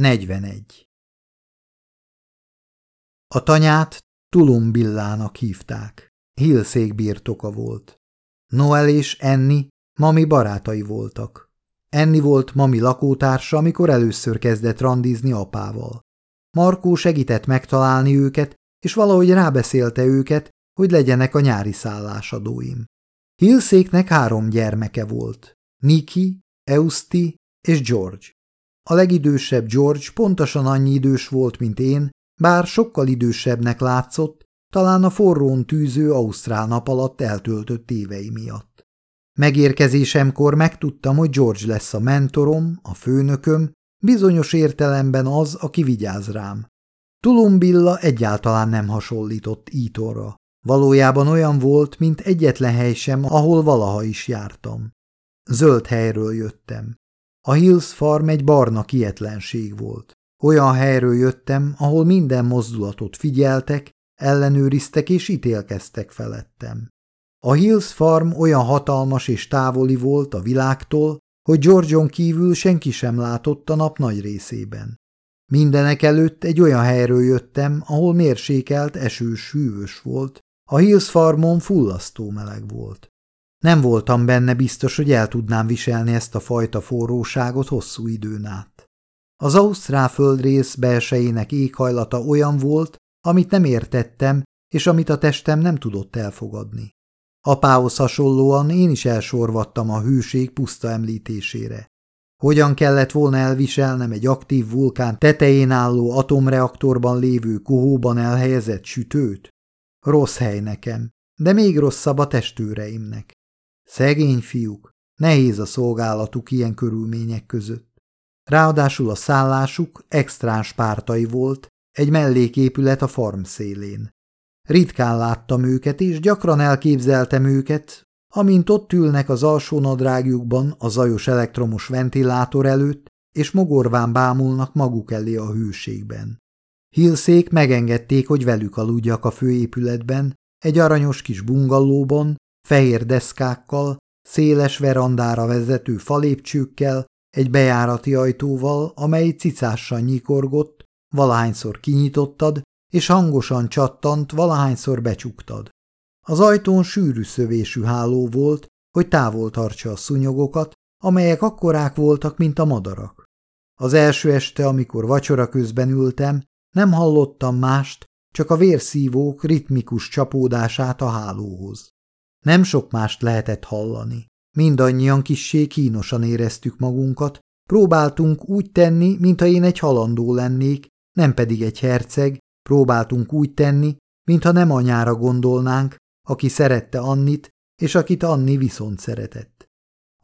41. A tanyát Tulumbillának hívták. Hilszék birtoka volt. Noel és Enni mami barátai voltak. Enni volt mami lakótársa, amikor először kezdett randizni apával. Markó segített megtalálni őket, és valahogy rábeszélte őket, hogy legyenek a nyári szállásadóim. Hilszéknek három gyermeke volt. Niki, Eusti és George. A legidősebb George pontosan annyi idős volt, mint én, bár sokkal idősebbnek látszott, talán a forrón tűző ausztrál nap alatt eltöltött évei miatt. Megérkezésemkor megtudtam, hogy George lesz a mentorom, a főnököm, bizonyos értelemben az, aki vigyáz rám. Tulumbilla egyáltalán nem hasonlított Ítorra. Valójában olyan volt, mint egyetlen hely sem, ahol valaha is jártam. Zöld helyről jöttem. A Hills Farm egy barna kietlenség volt. Olyan helyről jöttem, ahol minden mozdulatot figyeltek, ellenőriztek és ítélkeztek felettem. A Hills Farm olyan hatalmas és távoli volt a világtól, hogy Georgion kívül senki sem látott a nap nagy részében. Mindenek előtt egy olyan helyről jöttem, ahol mérsékelt, esős, hűvös volt, a Hills Farmon fullasztó meleg volt. Nem voltam benne biztos, hogy el tudnám viselni ezt a fajta forróságot hosszú időn át. Az ausztrál földrész belsejének éghajlata olyan volt, amit nem értettem, és amit a testem nem tudott elfogadni. Apához hasonlóan én is elsorvattam a hűség puszta említésére. Hogyan kellett volna elviselnem egy aktív vulkán tetején álló atomreaktorban lévő kohóban elhelyezett sütőt? Rossz hely nekem, de még rosszabb a testőreimnek. Szegény fiúk, nehéz a szolgálatuk ilyen körülmények között. Ráadásul a szállásuk extráns pártai volt, egy melléképület a farm szélén. Ritkán láttam őket, és gyakran elképzeltem őket, amint ott ülnek az alsó nadrágjukban a zajos elektromos ventilátor előtt, és mogorván bámulnak maguk elé a hűségben. Hilszék megengedték, hogy velük aludjak a főépületben, egy aranyos kis bungallóban, fehér deszkákkal, széles verandára vezető falépcsőkkel, egy bejárati ajtóval, amely cicással nyikorgott, valahányszor kinyitottad, és hangosan csattant, valahányszor becsuktad. Az ajtón sűrű szövésű háló volt, hogy távol tartsa a szunyogokat, amelyek akkorák voltak, mint a madarak. Az első este, amikor vacsora közben ültem, nem hallottam mást, csak a vérszívók ritmikus csapódását a hálóhoz. Nem sok mást lehetett hallani. Mindannyian kissé kínosan éreztük magunkat, próbáltunk úgy tenni, mintha én egy halandó lennék, nem pedig egy herceg, próbáltunk úgy tenni, mintha nem anyára gondolnánk, aki szerette Annit, és akit Anni viszont szeretett.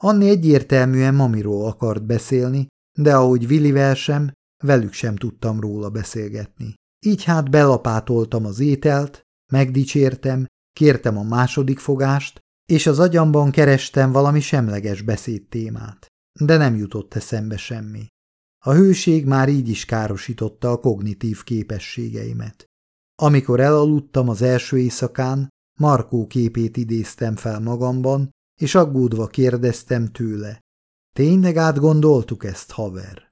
Anni egyértelműen mamiról akart beszélni, de ahogy Willivel sem, velük sem tudtam róla beszélgetni. Így hát belapátoltam az ételt, megdicsértem, kértem a második fogást, és az agyamban kerestem valami semleges beszédtémát, de nem jutott eszembe semmi. A hőség már így is károsította a kognitív képességeimet. Amikor elaludtam az első éjszakán, Markó képét idéztem fel magamban, és aggódva kérdeztem tőle. Tényleg átgondoltuk ezt, haver?